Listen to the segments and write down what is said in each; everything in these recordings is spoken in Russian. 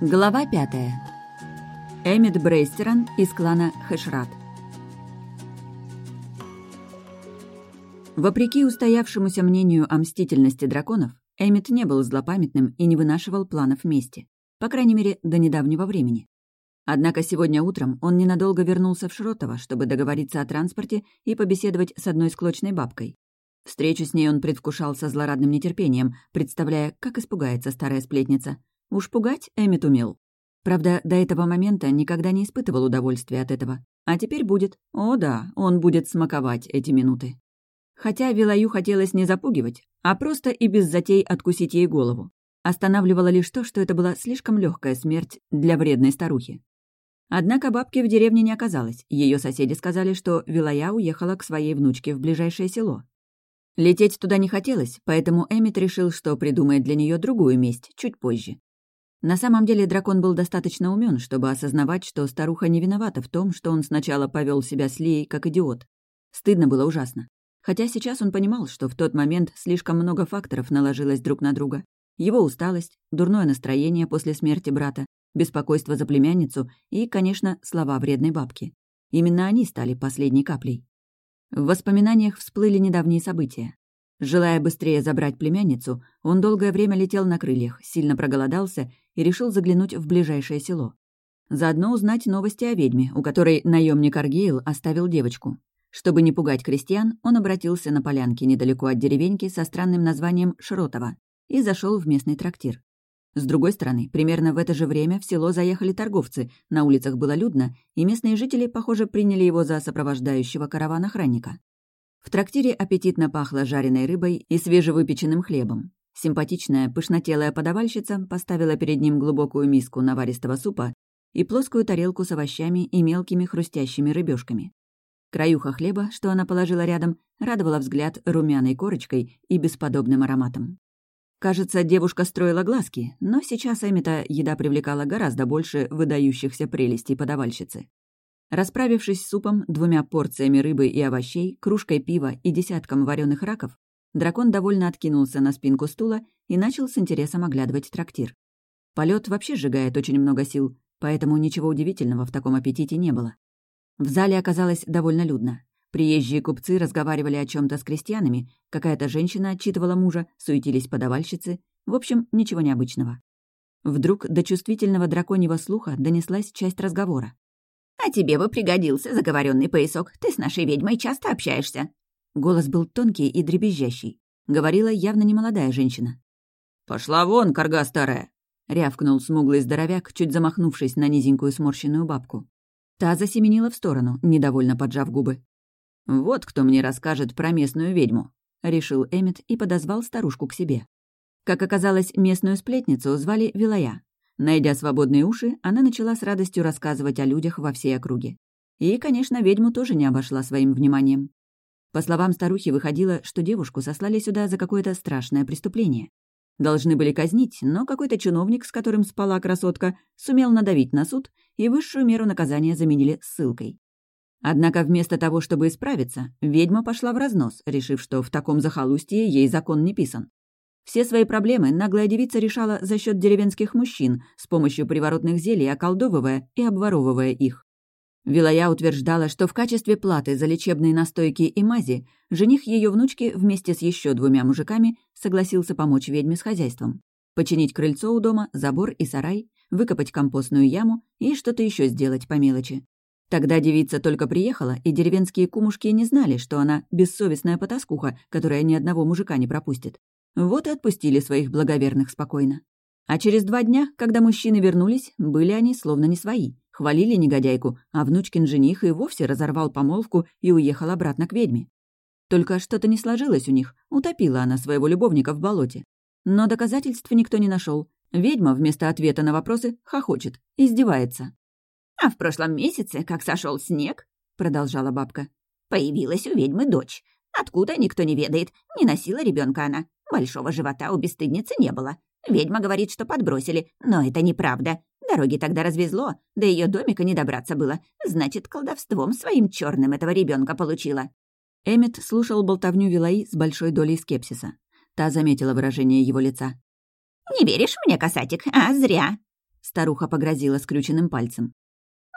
Глава пятая. Эмит Брейстерон из клана Хэшрат. Вопреки устоявшемуся мнению о мстительности драконов, Эмит не был злопамятным и не вынашивал планов мести. По крайней мере, до недавнего времени. Однако сегодня утром он ненадолго вернулся в Шротово, чтобы договориться о транспорте и побеседовать с одной склочной бабкой. Встречу с ней он предвкушал со злорадным нетерпением, представляя, как испугается старая сплетница — Уж пугать Эммит умел. Правда, до этого момента никогда не испытывал удовольствия от этого. А теперь будет. О да, он будет смаковать эти минуты. Хотя Вилаю хотелось не запугивать, а просто и без затей откусить ей голову. Останавливало лишь то, что это была слишком легкая смерть для вредной старухи. Однако бабки в деревне не оказалось. Ее соседи сказали, что Вилая уехала к своей внучке в ближайшее село. Лететь туда не хотелось, поэтому Эммит решил, что придумает для нее другую месть чуть позже. На самом деле дракон был достаточно умен, чтобы осознавать, что старуха не виновата в том, что он сначала повел себя с Лией как идиот. Стыдно было ужасно. Хотя сейчас он понимал, что в тот момент слишком много факторов наложилось друг на друга. Его усталость, дурное настроение после смерти брата, беспокойство за племянницу и, конечно, слова вредной бабки. Именно они стали последней каплей. В воспоминаниях всплыли недавние события. Желая быстрее забрать племянницу, он долгое время летел на крыльях, сильно проголодался и решил заглянуть в ближайшее село. Заодно узнать новости о ведьме, у которой наемник Аргейл оставил девочку. Чтобы не пугать крестьян, он обратился на полянке недалеко от деревеньки со странным названием Шротово и зашел в местный трактир. С другой стороны, примерно в это же время в село заехали торговцы, на улицах было людно, и местные жители, похоже, приняли его за сопровождающего караван охранника. В трактире аппетитно пахло жареной рыбой и свежевыпеченным хлебом. Симпатичная, пышнотелая подавальщица поставила перед ним глубокую миску наваристого супа и плоскую тарелку с овощами и мелкими хрустящими рыбешками. Краюха хлеба, что она положила рядом, радовала взгляд румяной корочкой и бесподобным ароматом. Кажется, девушка строила глазки, но сейчас Эмита еда привлекала гораздо больше выдающихся прелестей подавальщицы. Расправившись с супом, двумя порциями рыбы и овощей, кружкой пива и десятком вареных раков, дракон довольно откинулся на спинку стула и начал с интересом оглядывать трактир. Полет вообще сжигает очень много сил, поэтому ничего удивительного в таком аппетите не было. В зале оказалось довольно людно. Приезжие купцы разговаривали о чем то с крестьянами, какая-то женщина отчитывала мужа, суетились подавальщицы, в общем, ничего необычного. Вдруг до чувствительного драконьего слуха донеслась часть разговора. «А тебе бы пригодился заговоренный поясок. Ты с нашей ведьмой часто общаешься». Голос был тонкий и дребезжащий. Говорила явно немолодая женщина. «Пошла вон, корга старая!» — рявкнул смуглый здоровяк, чуть замахнувшись на низенькую сморщенную бабку. Та засеменила в сторону, недовольно поджав губы. «Вот кто мне расскажет про местную ведьму», — решил Эммет и подозвал старушку к себе. Как оказалось, местную сплетницу звали Вилая. Найдя свободные уши, она начала с радостью рассказывать о людях во всей округе. И, конечно, ведьму тоже не обошла своим вниманием. По словам старухи, выходило, что девушку сослали сюда за какое-то страшное преступление. Должны были казнить, но какой-то чиновник, с которым спала красотка, сумел надавить на суд, и высшую меру наказания заменили ссылкой. Однако вместо того, чтобы исправиться, ведьма пошла в разнос, решив, что в таком захолустье ей закон не писан. Все свои проблемы наглая девица решала за счет деревенских мужчин, с помощью приворотных зелий околдовывая и обворовывая их. Вилая утверждала, что в качестве платы за лечебные настойки и мази жених ее внучки вместе с еще двумя мужиками согласился помочь ведьме с хозяйством. Починить крыльцо у дома, забор и сарай, выкопать компостную яму и что-то еще сделать по мелочи. Тогда девица только приехала, и деревенские кумушки не знали, что она бессовестная потаскуха, которая ни одного мужика не пропустит. Вот и отпустили своих благоверных спокойно. А через два дня, когда мужчины вернулись, были они словно не свои. Хвалили негодяйку, а внучкин жених и вовсе разорвал помолвку и уехал обратно к ведьме. Только что-то не сложилось у них, утопила она своего любовника в болоте. Но доказательств никто не нашел. Ведьма вместо ответа на вопросы хохочет, издевается. «А в прошлом месяце, как сошел снег, — продолжала бабка, — появилась у ведьмы дочь. Откуда, никто не ведает. Не носила ребенка она. Большого живота у бесстыдницы не было. Ведьма говорит, что подбросили, но это неправда. Дороги тогда развезло, до ее домика не добраться было. Значит, колдовством своим черным этого ребенка получила. Эммет слушал болтовню Вилаи с большой долей скепсиса. Та заметила выражение его лица. «Не веришь мне, касатик? А, зря!» старуха погрозила скрюченным пальцем.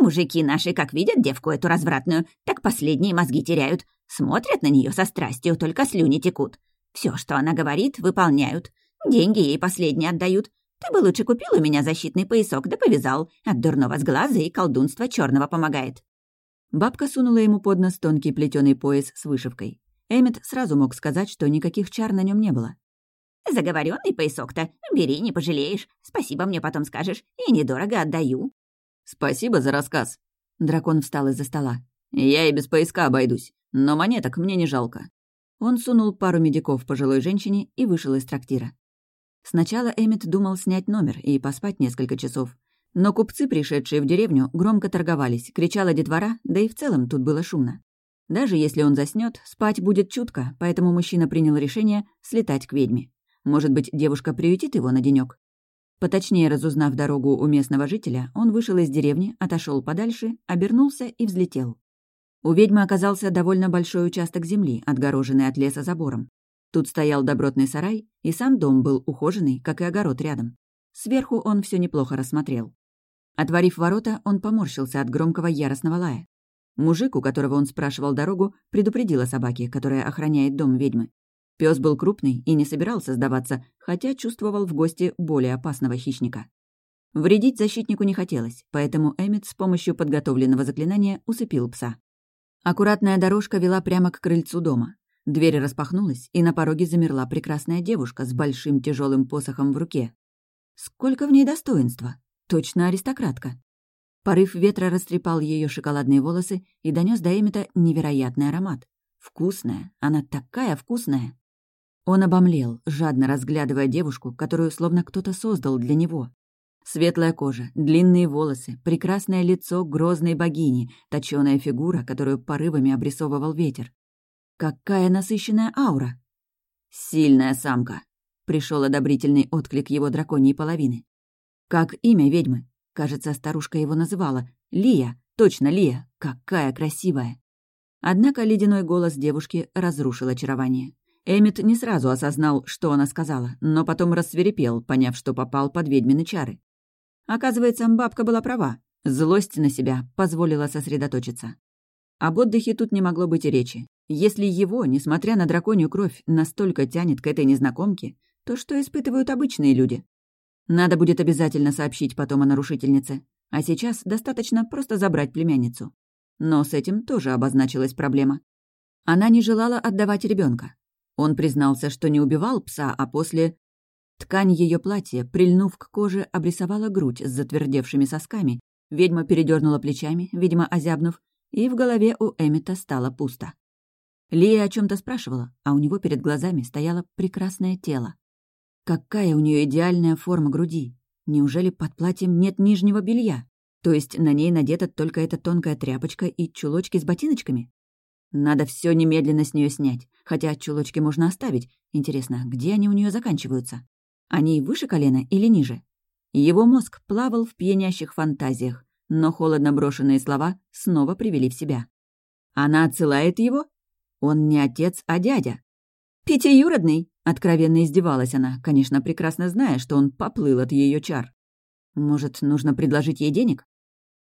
«Мужики наши, как видят девку эту развратную, так последние мозги теряют. Смотрят на нее со страстью, только слюни текут. Все, что она говорит, выполняют. Деньги ей последние отдают. Ты бы лучше купил у меня защитный поясок, да повязал. От дурного сглаза и колдунства черного помогает». Бабка сунула ему под нос тонкий плетеный пояс с вышивкой. Эммет сразу мог сказать, что никаких чар на нем не было. Заговоренный поясок-то. Бери, не пожалеешь. Спасибо мне потом скажешь. И недорого отдаю». «Спасибо за рассказ». Дракон встал из-за стола. «Я и без пояска обойдусь, но монеток мне не жалко». Он сунул пару медиков пожилой женщине и вышел из трактира. Сначала Эммет думал снять номер и поспать несколько часов. Но купцы, пришедшие в деревню, громко торговались, кричала детвора, да и в целом тут было шумно. Даже если он заснет, спать будет чутко, поэтому мужчина принял решение слетать к ведьме. Может быть, девушка приютит его на денек. Поточнее разузнав дорогу у местного жителя, он вышел из деревни, отошел подальше, обернулся и взлетел. У ведьмы оказался довольно большой участок земли, отгороженный от леса забором. Тут стоял добротный сарай, и сам дом был ухоженный, как и огород рядом. Сверху он все неплохо рассмотрел. Отворив ворота, он поморщился от громкого яростного лая. Мужик, у которого он спрашивал дорогу, предупредил о собаке, которая охраняет дом ведьмы. Пес был крупный и не собирался сдаваться, хотя чувствовал в гости более опасного хищника. Вредить защитнику не хотелось, поэтому Эммет с помощью подготовленного заклинания усыпил пса. Аккуратная дорожка вела прямо к крыльцу дома. Дверь распахнулась, и на пороге замерла прекрасная девушка с большим тяжелым посохом в руке. Сколько в ней достоинства! Точно аристократка. Порыв ветра растрепал ее шоколадные волосы и донес до Эммета невероятный аромат. Вкусная, она такая вкусная. Он обомлел, жадно разглядывая девушку, которую словно кто-то создал для него. Светлая кожа, длинные волосы, прекрасное лицо грозной богини, точёная фигура, которую порывами обрисовывал ветер. Какая насыщенная аура! Сильная самка. Пришел одобрительный отклик его драконьей половины. Как имя ведьмы? Кажется, старушка его называла. Лия. Точно, Лия. Какая красивая. Однако ледяной голос девушки разрушил очарование. Эмит не сразу осознал, что она сказала, но потом рассверепел, поняв, что попал под ведьмины чары. Оказывается, бабка была права. Злость на себя позволила сосредоточиться. Об отдыхе тут не могло быть и речи. Если его, несмотря на драконью кровь, настолько тянет к этой незнакомке, то что испытывают обычные люди? Надо будет обязательно сообщить потом о нарушительнице. А сейчас достаточно просто забрать племянницу. Но с этим тоже обозначилась проблема. Она не желала отдавать ребенка. Он признался, что не убивал пса, а после... Ткань ее платья, прильнув к коже, обрисовала грудь с затвердевшими сосками. Ведьма передернула плечами, видимо, озябнув, и в голове у Эмита стало пусто. Лия о чем то спрашивала, а у него перед глазами стояло прекрасное тело. Какая у нее идеальная форма груди! Неужели под платьем нет нижнего белья? То есть на ней надета только эта тонкая тряпочка и чулочки с ботиночками? Надо все немедленно с нее снять, хотя чулочки можно оставить. Интересно, где они у нее заканчиваются? Они выше колена или ниже? Его мозг плавал в пьянящих фантазиях, но холодно брошенные слова снова привели в себя. Она отсылает его? Он не отец, а дядя. «Пятиюродный!» — откровенно издевалась она, конечно, прекрасно зная, что он поплыл от ее чар. Может, нужно предложить ей денег?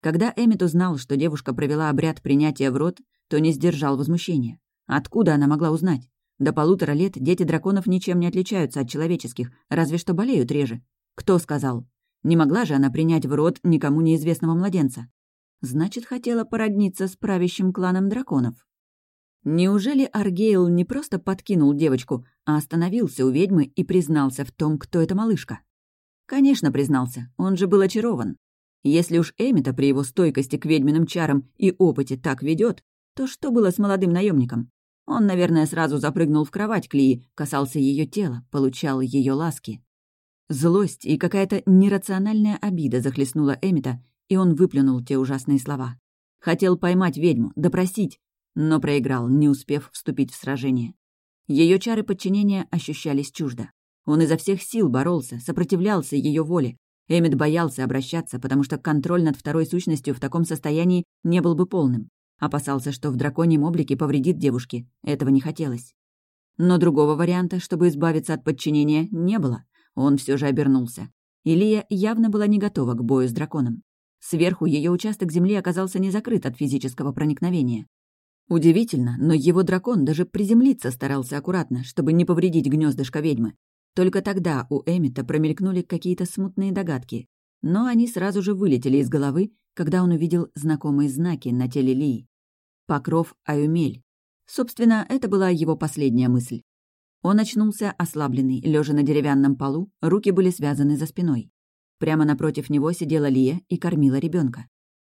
Когда Эммет узнал, что девушка провела обряд принятия в рот, то не сдержал возмущения. Откуда она могла узнать? До полутора лет дети драконов ничем не отличаются от человеческих, разве что болеют реже. Кто сказал? Не могла же она принять в рот никому неизвестного младенца. Значит, хотела породниться с правящим кланом драконов. Неужели Аргейл не просто подкинул девочку, а остановился у ведьмы и признался в том, кто эта малышка? Конечно, признался, он же был очарован. Если уж Эмита при его стойкости к ведьминым чарам и опыте так ведет, то что было с молодым наемником? Он, наверное, сразу запрыгнул в кровать к Лии, касался ее тела, получал ее ласки. Злость и какая-то нерациональная обида захлестнула Эмита, и он выплюнул те ужасные слова. Хотел поймать ведьму, допросить, но проиграл, не успев вступить в сражение. Ее чары подчинения ощущались чуждо. Он изо всех сил боролся, сопротивлялся ее воле. Эмит боялся обращаться, потому что контроль над второй сущностью в таком состоянии не был бы полным. Опасался, что в драконьем облике повредит девушке. Этого не хотелось. Но другого варианта, чтобы избавиться от подчинения, не было. Он все же обернулся. и Лия явно была не готова к бою с драконом. Сверху ее участок земли оказался не закрыт от физического проникновения. Удивительно, но его дракон даже приземлиться старался аккуратно, чтобы не повредить гнездышко ведьмы. Только тогда у Эмита промелькнули какие-то смутные догадки, но они сразу же вылетели из головы, когда он увидел знакомые знаки на теле Лии. Покров Аюмель. Собственно, это была его последняя мысль. Он очнулся ослабленный, лежа на деревянном полу, руки были связаны за спиной. Прямо напротив него сидела Лия и кормила ребенка.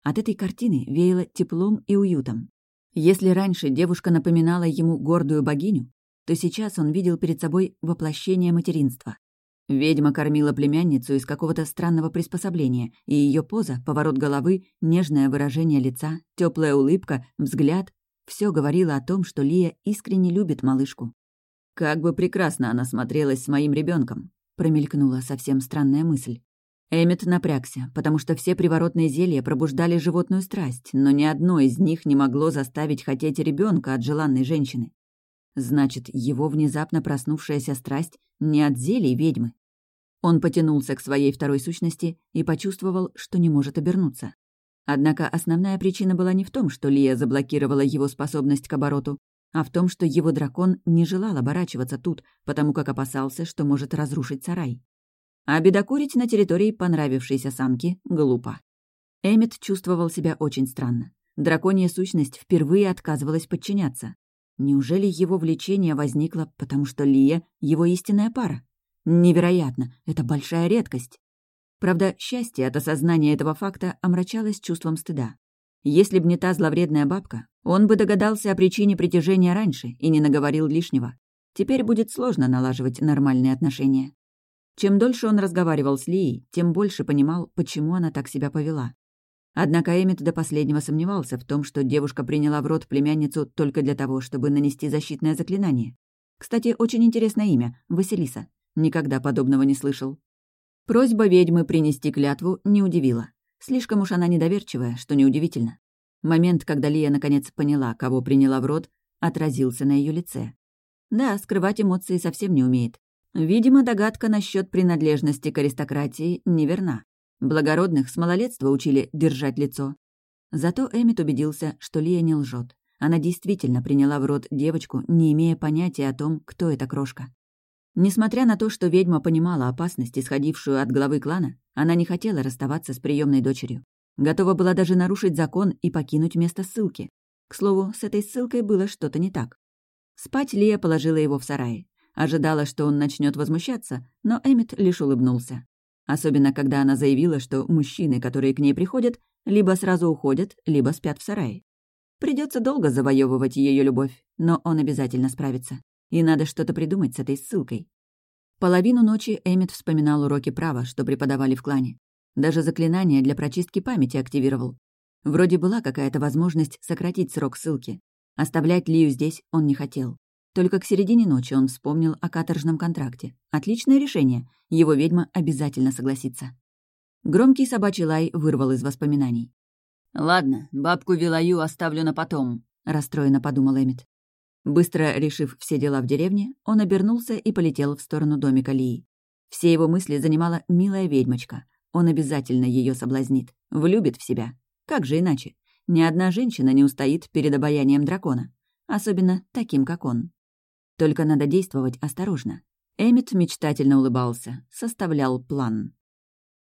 От этой картины веяло теплом и уютом. Если раньше девушка напоминала ему гордую богиню, то сейчас он видел перед собой воплощение материнства. Ведьма кормила племянницу из какого-то странного приспособления, и ее поза, поворот головы, нежное выражение лица, теплая улыбка, взгляд — все говорило о том, что Лия искренне любит малышку. «Как бы прекрасно она смотрелась с моим ребенком, промелькнула совсем странная мысль. Эммет напрягся, потому что все приворотные зелья пробуждали животную страсть, но ни одно из них не могло заставить хотеть ребенка от желанной женщины. Значит, его внезапно проснувшаяся страсть не от зелий ведьмы. Он потянулся к своей второй сущности и почувствовал, что не может обернуться. Однако основная причина была не в том, что Лия заблокировала его способность к обороту, а в том, что его дракон не желал оборачиваться тут, потому как опасался, что может разрушить сарай. А бедокурить на территории понравившейся самки глупо. Эммет чувствовал себя очень странно. Драконья сущность впервые отказывалась подчиняться. Неужели его влечение возникло, потому что Лия — его истинная пара? Невероятно, это большая редкость. Правда, счастье от осознания этого факта омрачалось чувством стыда. Если б не та зловредная бабка, он бы догадался о причине притяжения раньше и не наговорил лишнего. Теперь будет сложно налаживать нормальные отношения. Чем дольше он разговаривал с Лией, тем больше понимал, почему она так себя повела. Однако Эммет до последнего сомневался в том, что девушка приняла в рот племянницу только для того, чтобы нанести защитное заклинание. Кстати, очень интересное имя — Василиса. Никогда подобного не слышал. Просьба ведьмы принести клятву не удивила. Слишком уж она недоверчивая, что неудивительно. Момент, когда Лия наконец поняла, кого приняла в рот, отразился на ее лице. Да, скрывать эмоции совсем не умеет. Видимо, догадка насчет принадлежности к аристократии неверна. Благородных с малолетства учили держать лицо. Зато Эмит убедился, что Лия не лжет. Она действительно приняла в рот девочку, не имея понятия о том, кто эта крошка. Несмотря на то, что ведьма понимала опасность, исходившую от главы клана, она не хотела расставаться с приемной дочерью. Готова была даже нарушить закон и покинуть место ссылки. К слову, с этой ссылкой было что-то не так. Спать Лия положила его в сарае. Ожидала, что он начнет возмущаться, но Эммет лишь улыбнулся. Особенно, когда она заявила, что мужчины, которые к ней приходят, либо сразу уходят, либо спят в сарае. Придется долго завоевывать ее любовь, но он обязательно справится. И надо что-то придумать с этой ссылкой. Половину ночи Эммет вспоминал уроки права, что преподавали в клане. Даже заклинание для прочистки памяти активировал. Вроде была какая-то возможность сократить срок ссылки. Оставлять Лию здесь он не хотел. Только к середине ночи он вспомнил о каторжном контракте. Отличное решение. Его ведьма обязательно согласится. Громкий собачий лай вырвал из воспоминаний. «Ладно, бабку Вилаю оставлю на потом», — расстроенно подумал Эмит. Быстро решив все дела в деревне, он обернулся и полетел в сторону домика Лии. Все его мысли занимала милая ведьмочка. Он обязательно ее соблазнит, влюбит в себя. Как же иначе? Ни одна женщина не устоит перед обаянием дракона. Особенно таким, как он. Только надо действовать осторожно. Эмит мечтательно улыбался, составлял план.